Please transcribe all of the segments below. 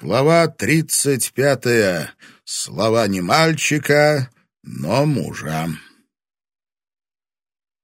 Глава тридцать пятая. Слова не мальчика, но мужа.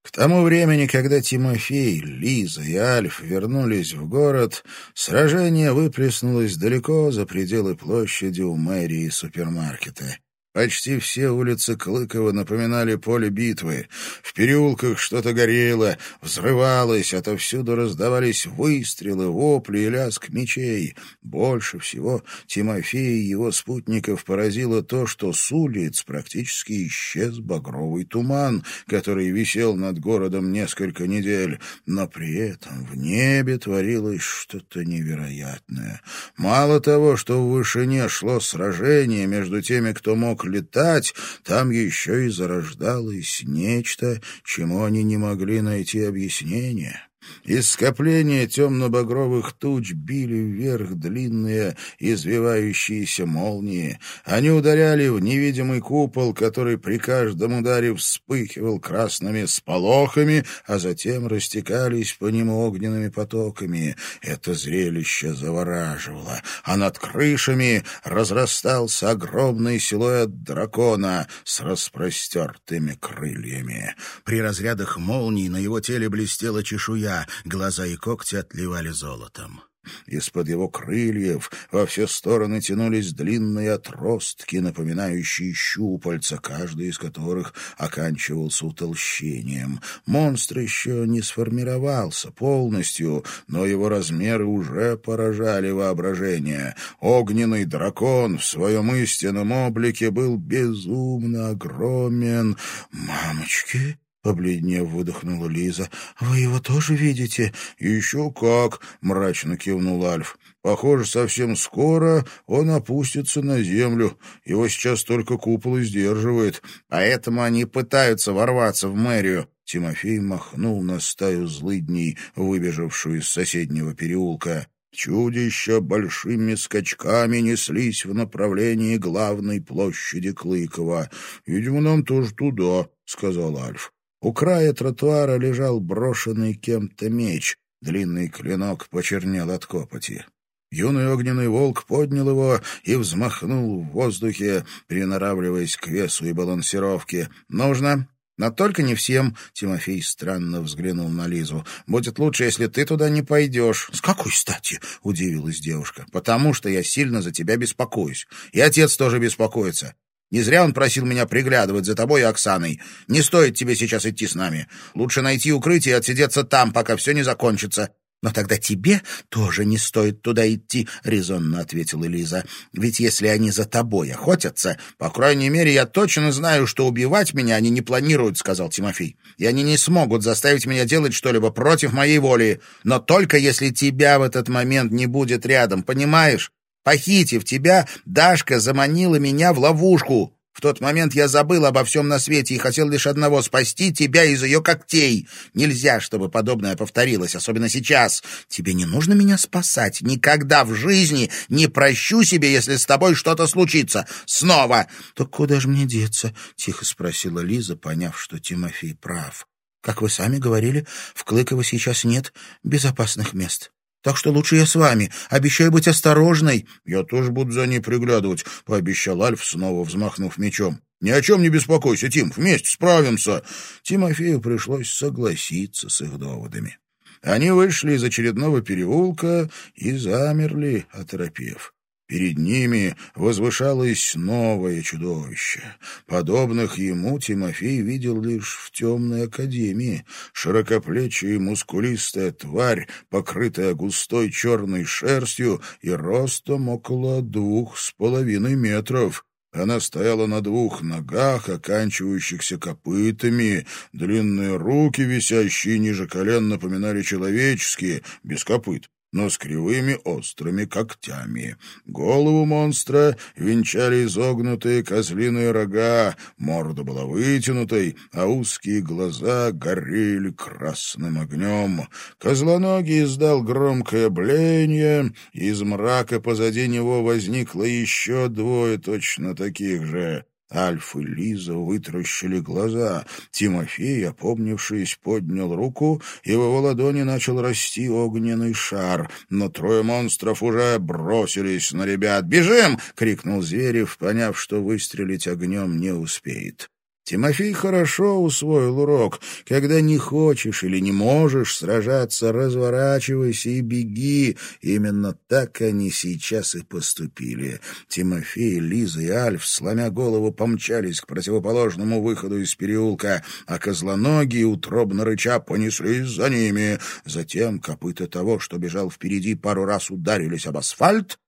К тому времени, когда Тимофей, Лиза и Альф вернулись в город, сражение выплеснулось далеко за пределы площади у мэрии супермаркета. Почти все улицы Клыкова напоминали поле битвы. В переулках что-то горело, взрывалось, отовсюду раздавались выстрелы, вопли и лязг мечей. Больше всего Тимофея и его спутников поразило то, что с улиц практически исчез багровый туман, который висел над городом несколько недель. Но при этом в небе творилось что-то невероятное. Мало того, что в вышине шло сражение между теми, кто мог летать, там еще и зарождалось нечто, чему они не могли найти объяснение. Из скопления темно-багровых туч били вверх длинные извивающиеся молнии. Они ударяли в невидимый купол, который при каждом ударе вспыхивал красными сполохами, а затем растекались по нему огненными потоками. Это зрелище завораживало, а над крышами разрастался огромный силуэт дракона с распростертыми крыльями. При разрядах молний на его теле блестела чешуя, глаза и когти отливали золотом. Из-под его крыльев во все стороны тянулись длинные отростки, напоминающие щупальца, каждый из которых оканчивался утолщением. Монстр еще не сформировался полностью, но его размеры уже поражали воображение. Огненный дракон в своем истинном облике был безумно огромен. «Мамочки!» Побледнев выдохнула Лиза. «Вы его тоже видите?» «Еще как!» — мрачно кивнул Альф. «Похоже, совсем скоро он опустится на землю. Его сейчас только купол сдерживает. Поэтому они пытаются ворваться в мэрию». Тимофей махнул на стаю злыдней, выбежавшую из соседнего переулка. Чудища большими скачками неслись в направлении главной площади Клыкова. «Видимо, нам тоже туда», — сказал Альф. У края тротуара лежал брошенный кем-то меч. Длинный клинок почернел от копоти. Юный огненный волк поднял его и взмахнул в воздухе, приноравливаясь к весу и балансировке. «Нужно?» «Но только не всем», — Тимофей странно взглянул на Лизу. «Будет лучше, если ты туда не пойдешь». «С какой стати?» — удивилась девушка. «Потому что я сильно за тебя беспокоюсь. И отец тоже беспокоится. Не зря он просил меня приглядывать за тобой и Оксаной. Не стоит тебе сейчас идти с нами. Лучше найти укрытие и отсидеться там, пока все не закончится. «Но тогда тебе тоже не стоит туда идти», — резонно ответила Лиза. «Ведь если они за тобой охотятся, по крайней мере, я точно знаю, что убивать меня они не планируют», — сказал Тимофей. «И они не смогут заставить меня делать что-либо против моей воли. Но только если тебя в этот момент не будет рядом, понимаешь? Похитив тебя, Дашка заманила меня в ловушку. В тот момент я забыл обо всем на свете и хотел лишь одного — спасти тебя из ее когтей. Нельзя, чтобы подобное повторилось, особенно сейчас. Тебе не нужно меня спасать. Никогда в жизни не прощу себе, если с тобой что-то случится. Снова!» «Так куда же мне деться?» — тихо спросила Лиза, поняв, что Тимофей прав. «Как вы сами говорили, в Клыково сейчас нет безопасных мест». Так что лучше я с вами. Обещаю быть осторожной. — Я тоже буду за ней приглядывать, — пообещал Альф, снова взмахнув мечом. — Ни о чем не беспокойся, Тим, вместе справимся. Тимофею пришлось согласиться с их доводами. Они вышли из очередного переулка и замерли, оторопев. Перед ними возвышалось новое чудовище. Подобных ему Тимофей видел лишь в темной академии. Широкоплечая мускулистая тварь, покрытая густой черной шерстью и ростом около двух с половиной метров. Она стояла на двух ногах, оканчивающихся копытами. Длинные руки, висящие ниже колен, напоминали человеческие, без копыт но с кривыми острыми когтями. Голову монстра венчали изогнутые козлиные рога, морда была вытянутой, а узкие глаза горели красным огнем. Козлоногий издал громкое блеяние, из мрака позади него возникло еще двое точно таких же. Альф и Лиза вытращили глаза. Тимофей, опомнившись, поднял руку, и в его ладони начал расти огненный шар. Но трое монстров уже бросились на ребят. «Бежим!» — крикнул Зверев, поняв, что выстрелить огнем не успеет. Тимофей хорошо усвоил урок. Когда не хочешь или не можешь сражаться, разворачивайся и беги. Именно так они сейчас и поступили. Тимофей, Лиза и Альф, сломя голову, помчались к противоположному выходу из переулка, а козлоногие, утробно рыча, понеслись за ними. Затем копыта того, что бежал впереди, пару раз ударились об асфальт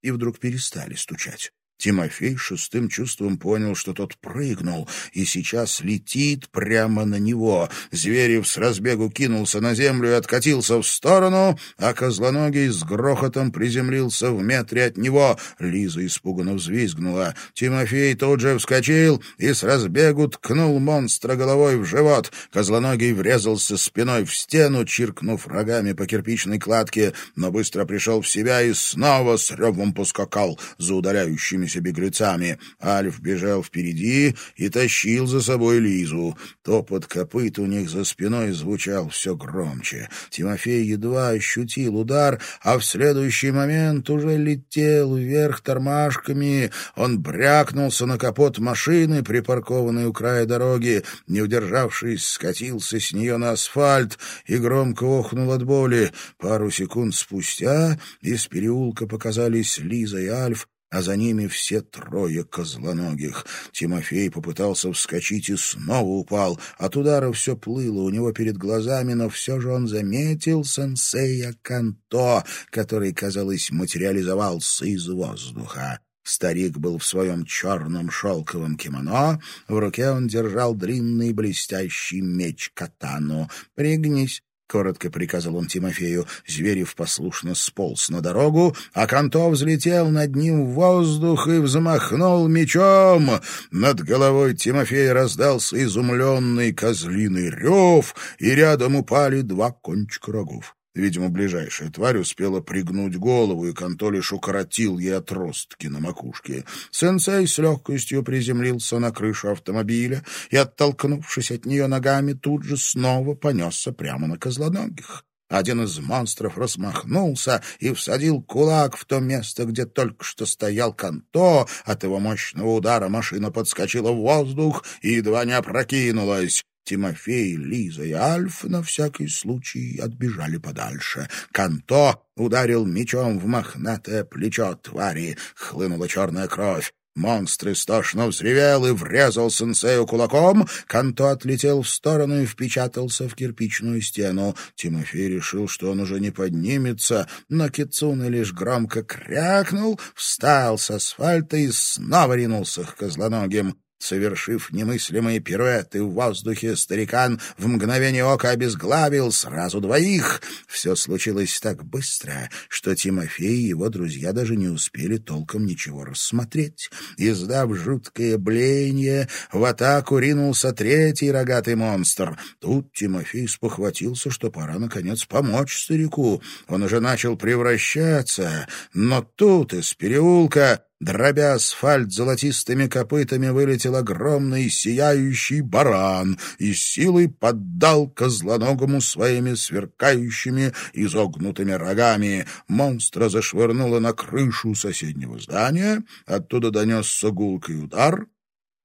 и вдруг перестали стучать. Тимофей шестым чувством понял, что тот прыгнул и сейчас летит прямо на него. Зверев с разбегу кинулся на землю и откатился в сторону, а козлоногий с грохотом приземлился в метре от него. Лиза испуганно взвизгнула. Тимофей тут же вскочил и с разбегу ткнул монстра головой в живот. Козлоногий врезался спиной в стену, чиркнув рогами по кирпичной кладке, но быстро пришел в себя и снова с ревом поскакал за удаляющими движущимися беглецами. Альф бежал впереди и тащил за собой Лизу. Топот копыт у них за спиной звучал все громче. Тимофей едва ощутил удар, а в следующий момент уже летел вверх тормашками. Он брякнулся на капот машины, припаркованной у края дороги. Не удержавшись, скатился с нее на асфальт и громко охнул от боли. Пару секунд спустя из переулка показались Лиза и Альф, а за ними все трое козлоногих. Тимофей попытался вскочить и снова упал. От удара все плыло у него перед глазами, но все же он заметил сенсея Канто, который, казалось, материализовался из воздуха. Старик был в своем черном шелковом кимоно, в руке он держал длинный блестящий меч катану. «Пригнись», — коротко приказал он Тимофею. Зверев послушно сполз на дорогу, а Канто взлетел над ним в воздух и взмахнул мечом. Над головой Тимофея раздался изумленный козлиный рев, и рядом упали два кончика рогов. Видимо, ближайшая тварь успела пригнуть голову, и Кантолиш укоротил ей отростки на макушке. Сенсей с легкостью приземлился на крышу автомобиля и, оттолкнувшись от нее ногами, тут же снова понесся прямо на козлоногих. Один из монстров размахнулся и всадил кулак в то место, где только что стоял Канто. От его мощного удара машина подскочила в воздух и едва не опрокинулась. Тимофей, Лиза и Альф на всякий случай отбежали подальше. Канто ударил мечом в мохнатое плечо твари. Хлынула черная кровь. Монстр истошно взревел и врезал сенсею кулаком. Канто отлетел в сторону и впечатался в кирпичную стену. Тимофей решил, что он уже не поднимется, но Кицуна лишь громко крякнул, встал с асфальта и снова ринулся к козлоногим. Совершив немыслимые пируэты в воздухе, старикан в мгновение ока обезглавил сразу двоих. Все случилось так быстро, что Тимофей и его друзья даже не успели толком ничего рассмотреть. Издав жуткое блеяние, в атаку ринулся третий рогатый монстр. Тут Тимофей спохватился, что пора, наконец, помочь старику. Он уже начал превращаться, но тут из переулка Дробя асфальт золотистыми копытами, вылетел огромный сияющий баран и силой поддал козлоногому своими сверкающими изогнутыми рогами. Монстра зашвырнуло на крышу соседнего здания, оттуда донесся гулкий удар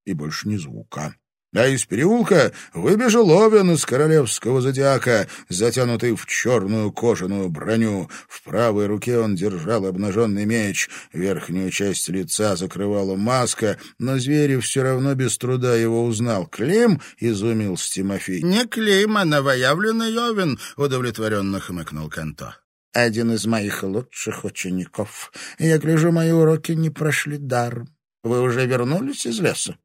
и больше ни звука а из переулка выбежал Овен из королевского зодиака, затянутый в черную кожаную броню. В правой руке он держал обнаженный меч, верхнюю часть лица закрывала маска, но Зверев все равно без труда его узнал. «Клим?» — изумился Тимофей. «Не Клим, а новоявленный Овен», — удовлетворенно хмыкнул Канто. «Один из моих лучших учеников. Я гляжу, мои уроки не прошли даром. Вы уже вернулись из леса?»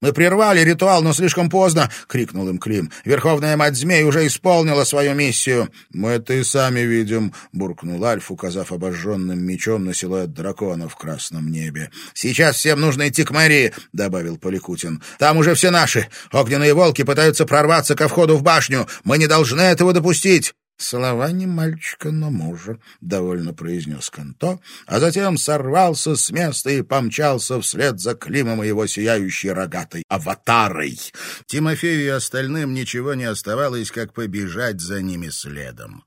«Мы прервали ритуал, но слишком поздно!» — крикнул им Клим. «Верховная мать змей уже исполнила свою миссию!» «Мы это и сами видим!» — буркнул Альф, указав обожженным мечом на силуэт дракона в красном небе. «Сейчас всем нужно идти к мэрии!» — добавил Поликутин. «Там уже все наши! Огненные волки пытаются прорваться ко входу в башню! Мы не должны этого допустить!» «Слова не мальчика, но мужа», — довольно произнес Канто, а затем сорвался с места и помчался вслед за Климом и его сияющей рогатой аватарой. Тимофею и остальным ничего не оставалось, как побежать за ними следом.